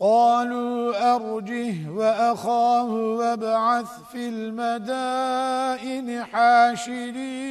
قالوا أرجه وأخاه وابعث في المدائن حاشرين.